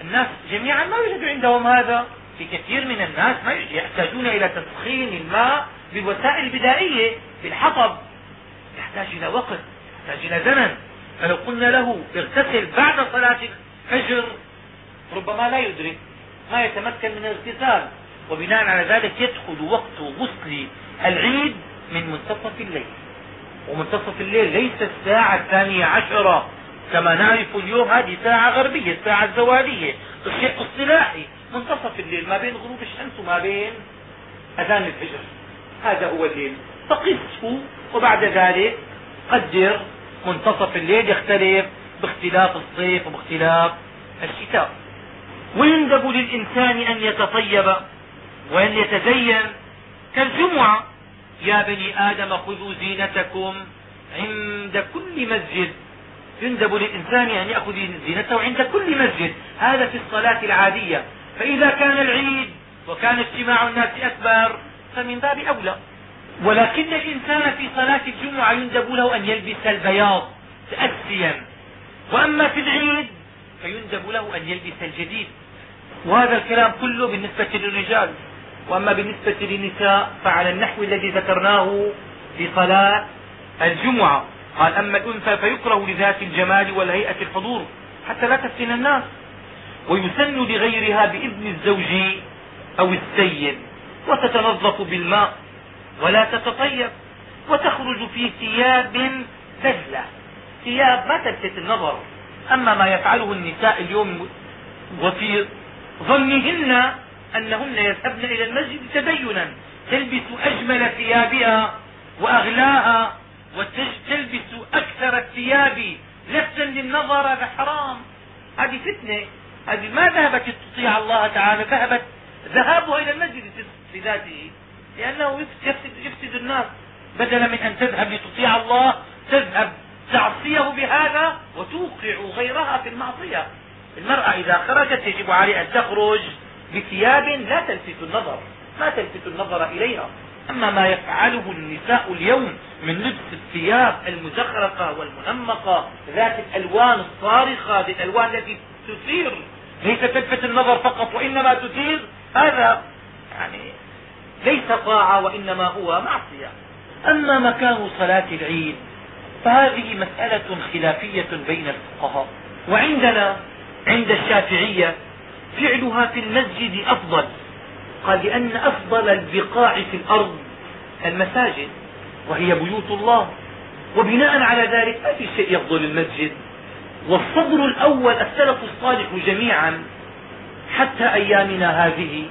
الناس جميعا ما يوجد عندهم هذا. في كثير من الناس ما يحتاجون إلى تسخين الماء بالوسائل البدائية بالحطب. يحتاج إلى وقت يحتاج إلى زمن. فلو قلنا له اغتسل بعد صلاة الفجر ربما لا يدرك ما يتمكن من الاغتسال. وبناء على ذلك يدخل وقت غسل العيد من منتصف الليل. ومنتصف الليل ليس الساعة الثانية عشرة كما نعرف اليوم هذه ساعة غربية الساعة الزوالية الشيء اصطلاحي منتصف الليل ما بين غروب الشمس وما بين أذان الفجر. هذا هو الليل فقسه وبعد ذلك قدر منتصف الليل يختلف باختلاف الصيف وباختلاف الشتاء. ويندب للإنسان أن يتطيب وأن يتزين. كالجمعة يا بني آدم خذوا زينتكم عند كل مسجد. يندب للإنسان أن يأخذ زينته عند كل مسجد. هذا في الصلاة العادية. فإذا كان العيد وكان اجتماع الناس أكبر فمن باب أولى. ولكن الإنسان في صلاة الجمعة يندب له أن يلبس البياض تأسيا. وأما في العيد فيندب له أن يلبس الجديد. وهذا الكلام كله بالنسبة للرجال. وأما بالنسبة للنساء فعلى النحو الذي ذكرناه في صلاة الجمعة. قال أما الأنثى فيكره لذات الجمال والهيئة الحضور حتى لا تفتن الناس. ويسن لغيرها بإذن الزوج أو السيد وتتنظف بالماء ولا تتطيب وتخرج في ثياب سهلة. ثياب ما تلفت النظر. أما ما يفعله النساء اليوم وفي ظنهن أنهن يذهبن إلى المسجد تدينا تلبس أجمل ثيابها وأغلاها وتلبس أكثر الثياب لفتا للنظر هذا حرام. هذه فتنة. هذه ما ذهبت تطيع الله تعالى ذهبت ذهابها إلى المسجد في ذاته لأنه يفسد, يفسد الناس. بدلا من أن تذهب لتطيع الله تذهب تعصيه بهذا وتوقع غيرها في المعصية. المرأة إذا خرجت يجب عليها أن تخرج بثياب لا تلفت النظر ما تلفت النظر إليها. أما ما يفعله النساء اليوم من لبس الثياب المزخرفة والمنمقة ذات الألوان الصارخة ذات الألوان التي تثير ليس تلفت النظر فقط وإنما تثير. هذا يعني ليس طاعة وإنما هو معصية. أما مكان صلاة العيد فهذه مسألة خلافية بين الفقهاء. وعندنا عند الشافعية فعلها في المسجد أفضل. قال لأن أفضل البقاع في الأرض المساجد وهي بيوت الله. وبناء على ذلك ما في شيء يفضل المسجد. والصدر الأول السلف الصالح جميعا حتى أيامنا هذه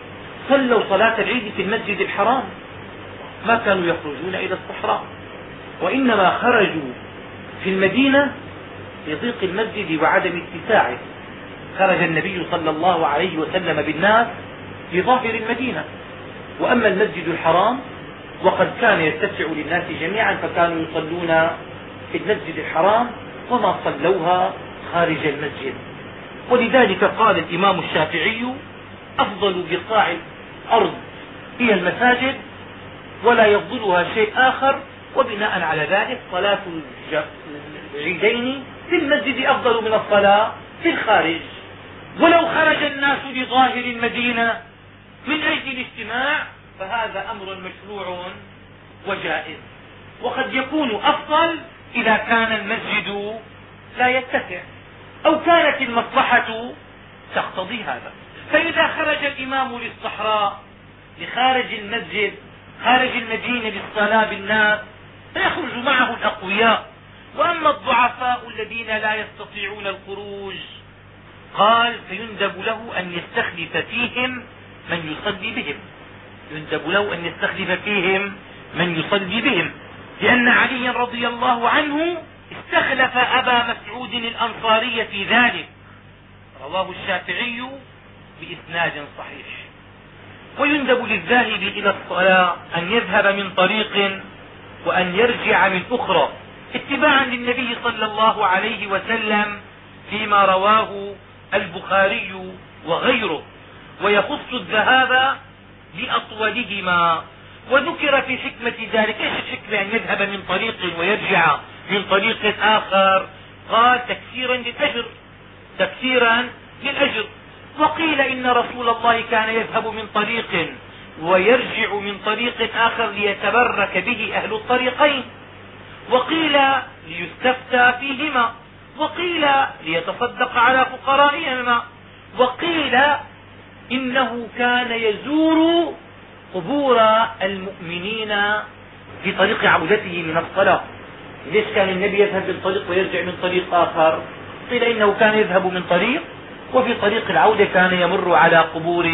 صلوا صلاة العيد في المسجد الحرام. ما كانوا يخرجون إلى الصحراء وإنما خرجوا في المدينة لضيق المسجد وعدم اتساعه. خرج النبي صلى الله عليه وسلم بالناس في ظاهر المدينة. وأما المسجد الحرام وقد كان يتسع للناس جميعا فكانوا يصلون في المسجد الحرام وما صلوها خارج المسجد. ولذلك قال الإمام الشافعي أفضل بقاع الأرض هي المساجد ولا يفضلها شيء آخر. وبناء على ذلك صلاة العيدين في المسجد أفضل من الصلاة في الخارج. ولو خرج الناس لظاهر المدينة من أجل الاجتماع فهذا أمر مشروع وجائز. وقد يكون أفضل إذا كان المسجد لا يتسع أو كانت المصلحة تقتضي هذا. فإذا خرج الإمام للصحراء لخارج المسجد خارج المدينة للصلاة بالناس فيخرج معه الأقوياء. وأما الضعفاء الذين لا يستطيعون الخروج قال فيندب له أن يستخلف فيهم من يصلي بهم. يندب له أن يستخلف فيهم من يصلي بهم. لأن عليا رضي الله عنه استخلف أبا مسعود الأنصاري في ذلك. رواه الشافعي بإسناد صحيح. ويندب للذاهب إلى الصلاة أن يذهب من طريق وأن يرجع من أخرى اتباعا للنبي صلى الله عليه وسلم فيما رواه البخاري وغيره. ويخص الذهاب بأطولهما وذكر في حكمة ذلك إيش الحكمة؟ أن يذهب من طريق ويرجع من طريق آخر. قال تكثيرا للأجر تكثيرا للأجر. وقيل إن رسول الله كان يذهب من طريق ويرجع من طريق آخر ليتبرك به أهل الطريقين. وقيل ليستفتى فيهما. وقيل ليتصدق على فقرائهما. وقيل إنه كان يزور قبور المؤمنين في طريق عودته من الصلاة ليش كان النبي يذهب من طريق ويرجع من طريق آخر؟ قيل إنه كان يذهب من طريق وفي طريق العودة كان يمر على قبور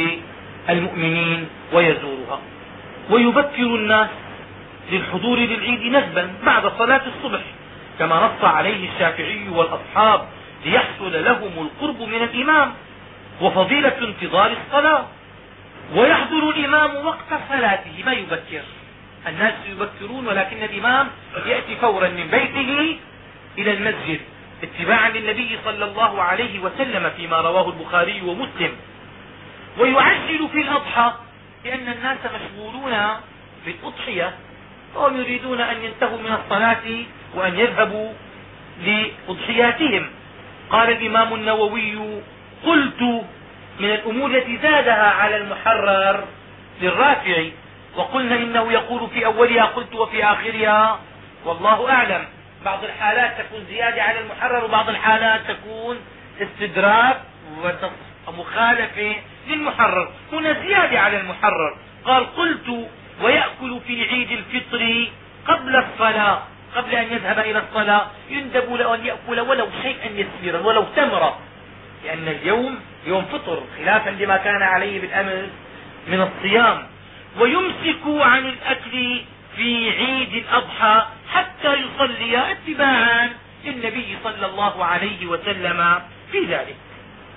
المؤمنين ويزورها. ويبكر الناس للحضور للعيد ندبا بعد صلاة الصبح كما نص عليه الشافعي والأصحاب ليحصل لهم القرب من الإمام وفضيلة انتظار الصلاة. ويحضر الإمام وقت صلاته ما يبكر. الناس يبكرون ولكن الإمام يأتي فورا من بيته إلى المسجد اتباعا للنبي صلى الله عليه وسلم فيما رواه البخاري ومسلم. ويعجل في الأضحى لأن الناس مشغولون بالأضحية وهم يريدون أن ينتهوا من الصلاة وأن يذهبوا لأضحياتهم. قال الإمام النووي قلت من الأمور التي زادها على المحرر للرافعي وقلنا إنه يقول في أولها قلت وفي آخرها والله أعلم. بعض الحالات تكون زيادة على المحرر وبعض الحالات تكون استدراك ومخالفة للمحرر. هنا زيادة على المحرر. قال قلت ويأكل في عيد الفطر قبل الصلاة قبل أن يذهب إلى الصلاة. يندب له أن يأكل ولو شيئا يسيرا ولو تمرة لأن اليوم يوم فطر خلافا لما كان عليه بالأمس من الصيام. ويمسك عن الأكل في عيد الأضحى حتى يصلي اتباعا للنبي صلى الله عليه وسلم في ذلك.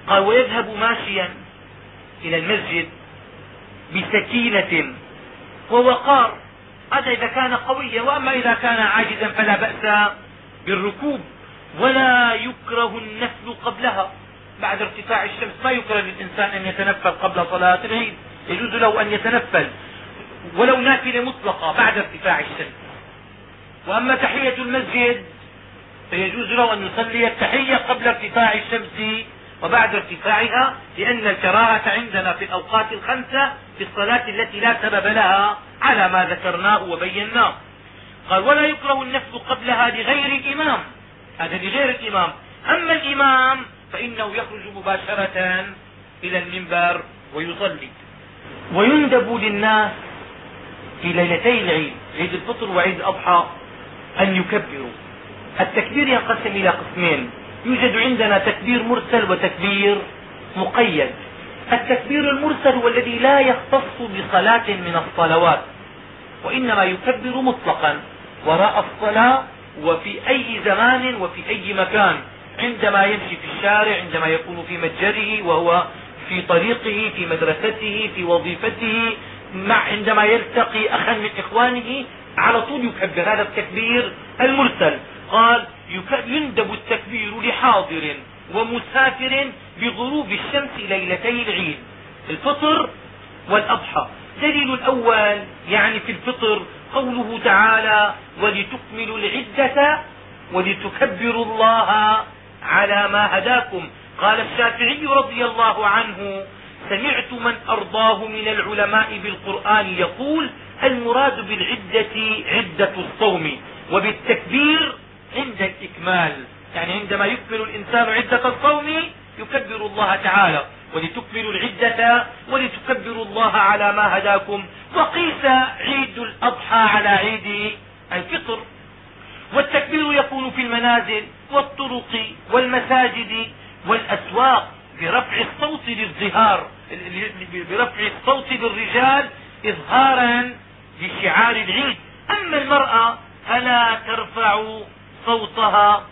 قال ويذهب ماشيا إلى المسجد بسكينة ووقار. هذا إذا كان قويا وأما إذا كان عاجزا فلا بأس بالركوب. ولا يكره النفل قبلها. بعد ارتفاع الشمس ما يكره للإنسان أن يتنفل قبل صلاة العيد. يجوز له أن يتنفل ولو نافلة مطلقة بعد ارتفاع الشمس. وأما تحية المسجد فيجوز له أن يصلي التحية قبل ارتفاع الشمس وبعد ارتفاعها لأن الكراهة عندنا في الأوقات الخمسة في الصلاة التي لا سبب لها على ما ذكرناه وبيناه. قال ولا يكره النفس قبلها لغير الإمام. هذا لغير الإمام. أما الإمام فإنه يخرج مباشرة إلى المنبر ويصلي. ويندب للناس في ليلتي العيد عيد الفطر وعيد الأضحى أن يكبروا. التكبير ينقسم إلى قسمين. يوجد عندنا تكبير مرسل وتكبير مقيد. التكبير المرسل هو الذي لا يختص بصلاة من الصلوات وإنما يكبر مطلقا. وراء الصلاة وفي أي زمان وفي أي مكان. عندما يمشي في الشارع عندما يكون في متجره وهو في طريقه في مدرسته في وظيفته مع عندما يلتقي أخا من إخوانه على طول يكبر. هذا التكبير المرسل. قال يندب التكبير لحاضر ومسافر بغروب الشمس ليلتي العيد. الفطر والأضحى. الدليل الأول يعني في الفطر قوله تعالى ولتكملوا العدة ولتكبروا الله على ما هداكم. قال الشافعي رضي الله عنه سمعت من أرضاه من العلماء بالقرآن يقول المراد بالعدة عدة الصوم وبالتكبير عند الإكمال. يعني عندما يكمل الإنسان عدة الصوم يكبر الله تعالى. ولتكملوا العدة ولتكبروا الله على ما هداكم. وقيس عيد الأضحى على عيد الفطر. والتكبير يكون في المنازل. والطرق والمساجد والأسواق برفع الصوت للظهار برفع الصوت للرجال إظهارا لشعار العيد. أما المرأة فلا ترفع صوتها.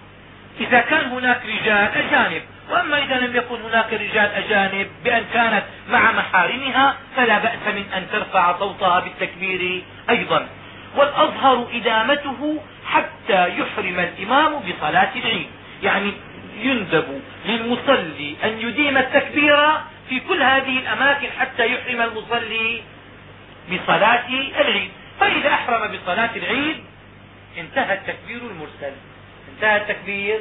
إذا كان هناك رجال أجانب وأما إذا لم يكن هناك رجال أجانب بأن كانت مع محارمها فلا بأس من أن ترفع صوتها بالتكبير أيضا. والأظهر إدامته حتى يحرم الإمام بصلاة العيد. يعني يندب للمصلي أن يديم التكبير في كل هذه الأماكن حتى يحرم المصلي بصلاة العيد. فإذا أحرم بصلاة العيد انتهى التكبير المرسل. انتهى التكبير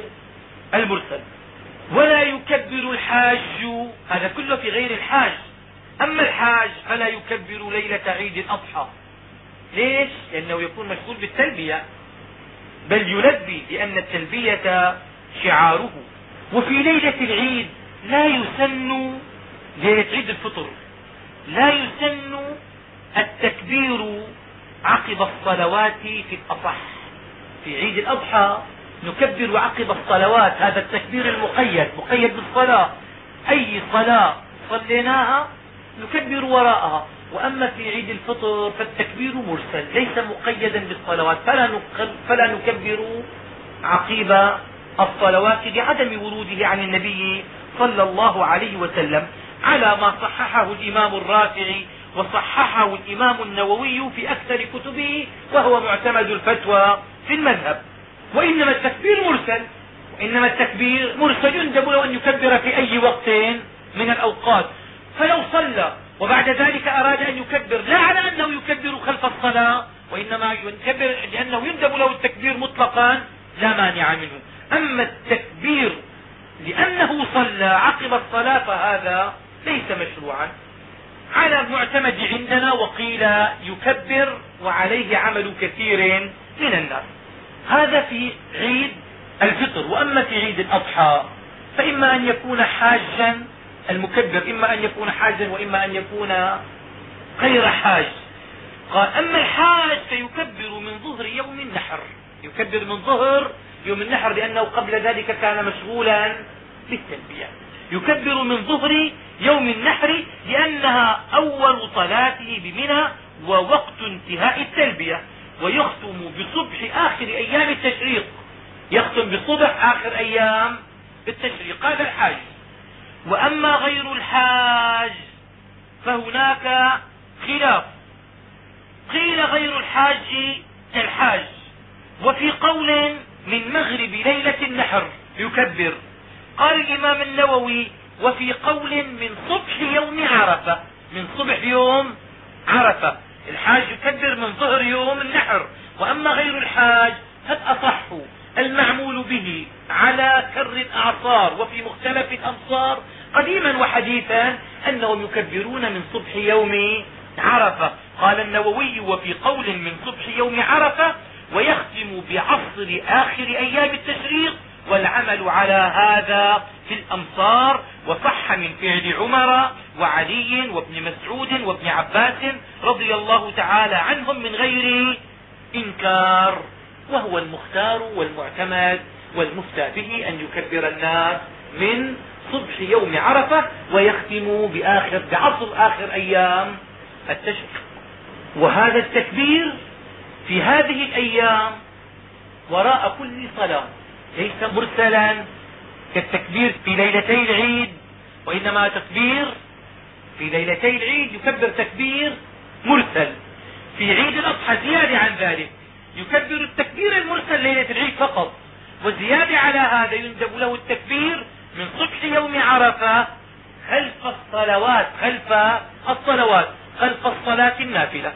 المرسل. ولا يكبر الحاج. هذا كله في غير الحاج. أما الحاج فلا يكبر ليلة عيد الأضحى. ليش؟ لأنه يكون مشغول بالتلبية. بل يلبي لأن التلبية شعاره. وفي ليلة العيد لا يسن ليلة عيد الفطر لا يسن التكبير عقب الصلوات في الأصح. في عيد الأضحى نكبر عقب الصلوات هذا التكبير المقيد مقيد بالصلاة. أي صلاة صليناها نكبر وراءها. وأما في عيد الفطر فالتكبير مرسل ليس مقيدا بالصلوات فلا, فلا نكبر عقيب الصلوات لعدم وروده عن النبي صلى الله عليه وسلم على ما صححه الإمام الرافعي وصححه الإمام النووي في أكثر كتبه وهو معتمد الفتوى في المذهب. وإنما التكبير مرسل وإنما التكبير مرسل يندب له أن يكبر في أي وقت من الأوقات. فلو صلى وبعد ذلك أراد أن يكبر لا على أنه يكبر خلف الصلاة وإنما يكبر لأنه يندب له التكبير مطلقا لا مانع منه. أما التكبير لأنه صلى عقب الصلاة فهذا ليس مشروعا. على المعتمد عندنا وقيل يكبر وعليه عمل كثير من الناس. هذا في عيد الفطر وأما في عيد الأضحى فإما أن يكون حاجا المكبر إما أن يكون حاجا وإما أن يكون غير حاج. قال أما الحاج فيكبر من ظهر يوم النحر. يكبر من ظهر يوم النحر لأنه قبل ذلك كان مشغولا بالتلبية. يكبر من ظهر يوم النحر لأنها أول صلاته بمنى ووقت انتهاء التلبية. ويختم بصبح آخر أيام التشريق. يختم بصبح آخر أيام التشريق. هذا الحاج. وأما غير الحاج فهناك خلاف. قيل غير الحاج كالحاج وفي قول من مغرب ليلة النحر يكبر. قال الإمام النووي وفي قول من صبح يوم عرفة من صبح يوم عرفة. الحاج يكبر من ظهر يوم النحر. وأما غير الحاج قد أصح المعمول به. على كر الأعصار وفي مختلف الأمصار قديما وحديثا أنهم يكبرون من صبح يوم عرفة. قال النووي وفي قول من صبح يوم عرفة ويختم بعصر آخر أيام التشريق والعمل على هذا في الأمصار. وصح من فعل عمر وعلي وابن مسعود وابن عباس رضي الله تعالى عنهم من غير إنكار وهو المختار والمعتمد. والمفتى به أن يكبر الناس من صبح يوم عرفة ويختم بآخر بعصر آخر أيام التشريق. وهذا التكبير في هذه الأيام وراء كل صلاة. ليس مرسلا كالتكبير في ليلتي العيد وإنما تكبير في ليلتي العيد يكبر تكبير مرسل. في عيد الأضحى زيادة عن ذلك يكبر التكبير المرسل ليلة العيد فقط. وزيادة على هذا يندب له التكبير من صبح يوم عرفة خلف الصلوات خلف الصلوات خلف الصلاة النافلة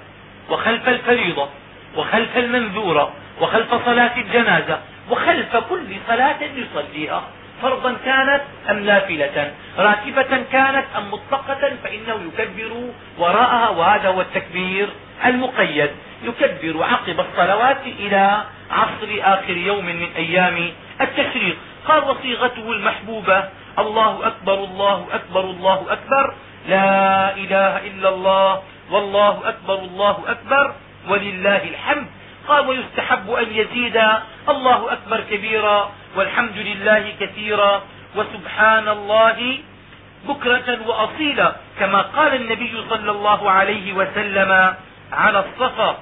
وخلف الفريضة وخلف المنذورة وخلف صلاة الجنازة وخلف كل صلاة يصليها. فرضا كانت أم نافلة؟ راتبة كانت أم مطلقة؟ فإنه يكبر وراءها وهذا هو التكبير المقيد. يكبر عقب الصلوات إلى عصر آخر يوم من أيام التشريق. قال وصيغته المحبوبة الله أكبر الله أكبر الله أكبر لا إله إلا الله والله أكبر الله أكبر ولله الحمد. قال ويستحب أن يزيد الله أكبر كبيرا والحمد لله كثيرا وسبحان الله بكرة وأصيلا كما قال النبي صلى الله عليه وسلم على الصفا.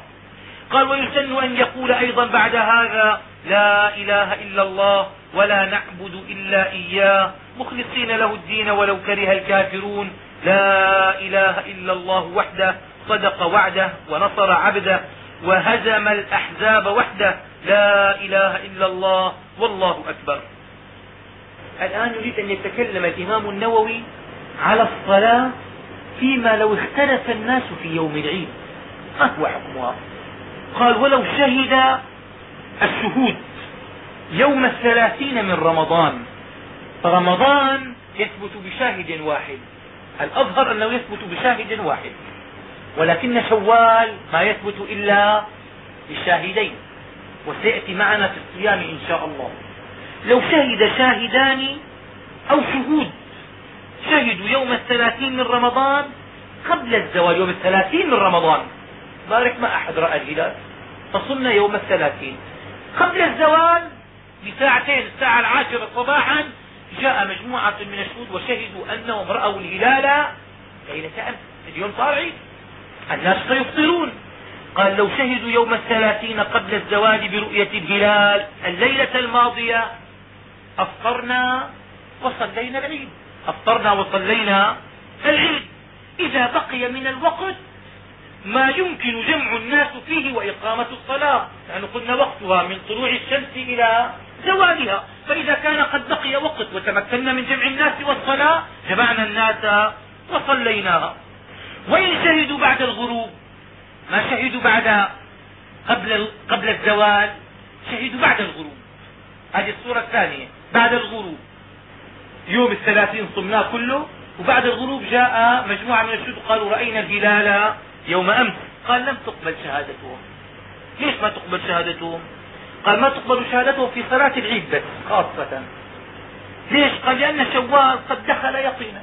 قال ويسن أن يقول أيضا بعد هذا لا إله إلا الله ولا نعبد إلا إياه مخلصين له الدين ولو كره الكافرون لا إله إلا الله وحده صدق وعده ونصر عبده وهزم الأحزاب وحده لا إله إلا الله والله أكبر. الآن يريد أن يتكلم الإمام النووي على الصلاة فيما لو اختلف الناس في يوم العيد. ما هو حكمها؟ قال ولو شهد الشهود يوم الثلاثين من رمضان فرمضان يثبت بشاهد واحد الأظهر أنه يثبت بشاهد واحد ولكن شوال ما يثبت إلا بالشاهدين وسيأتي معنا في الصيام إن شاء الله. لو شهد شاهدان أو شهود شهدوا يوم الثلاثين من رمضان قبل الزوال يوم الثلاثين من رمضان. بارك ما أحد رأى الهلال. فصمنا يوم الثلاثين. قبل الزوال بساعتين الساعة العاشرة صباحا جاء مجموعة من الشهود وشهدوا أنهم رأوا الهلال ليلة أمس. اليوم صار عيد. الناس سيفطرون. قال لو شهدوا يوم الثلاثين قبل الزواج برؤية الهلال الليلة الماضية أفطرنا وصلينا العيد. أفطرنا وصلينا العيد. إذا بقي من الوقت ما يمكن جمع الناس فيه وإقامة الصلاة. يعني قلنا وقتها من طلوع الشمس إلى زوالها. فإذا كان قد بقي وقت وتمكنا من جمع الناس والصلاة جمعنا الناس وصليناها وإن شهدوا بعد الغروب ما شهدوا بعد قبل قبل الزوال شهدوا بعد الغروب. هذه الصورة الثانية بعد الغروب. يوم الثلاثين صمناه كله وبعد الغروب جاء مجموعة من الشهود قالوا رأينا الهلال يوم أمس. قال لم تقبل شهادتهم. ليش ما تقبل شهادتهم؟ قال ما تقبل شهادتهم في صلاة العيد بس خاصة. ليش؟ قال لأن شوال قد دخل يقينا.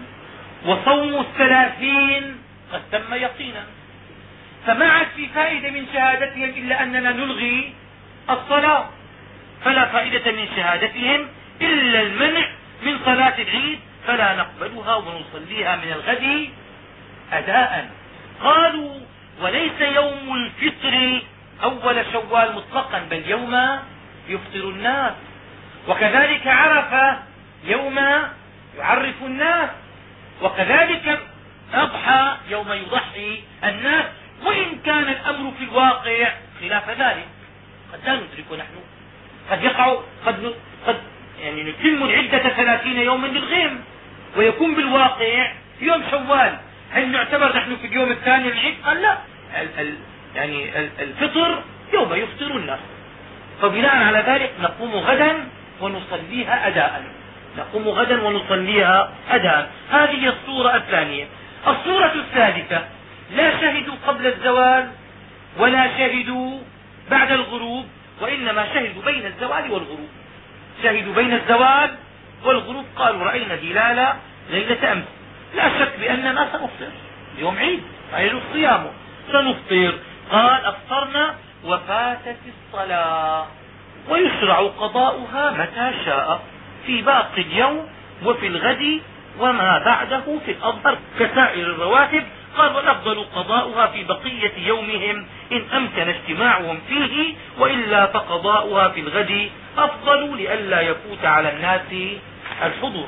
وصوم الثلاثين قد تم يقينا. فما عاد في فائدة من شهادتهم إلا أننا نلغي الصلاة. فلا فائدة من شهادتهم إلا المنع من صلاة العيد فلا نقبلها ونصليها من الغد أداء. قالوا وليس يوم الفطر أول شوال مطلقا بل يوم يفطر الناس. وكذلك عرف يوم يعرف الناس. وكذلك أضحى يوم يضحي الناس. وإن كان الأمر في الواقع خلاف ذلك قد لا ندرك نحن. قد يقع قد, قد يعني نتم العدة ثلاثين يوما للغيم ويكون بالواقع يوم شوال. هل نعتبر نحن في اليوم الثاني العيد؟ قال لا. ال ال يعني الفطر يوم يفطر الناس. فبناء على ذلك نقوم غدا ونصليها أداء. نقوم غدا ونصليها أداء. هذه الصورة الثانية. الصورة الثالثة لا شهدوا قبل الزوال ولا شهدوا بعد الغروب وإنما شهدوا بين الزوال والغروب. شهدوا بين الزوال والغروب. قالوا رأينا هلال ليلة أمس. لا شك بأننا سنفطر يوم عيد يجوز صيامه سنفطر. قال أفطرنا وفاتت الصلاة. ويشرع قضاؤها متى شاء. في باقي اليوم وفي الغد وما بعده في الأظهر. كسائر الرواتب. قال والأفضل قضاؤها في بقية يومهم. إن أمكن اجتماعهم فيه وإلا فقضاؤها في الغد أفضل لئلا يفوت على الناس الحضور.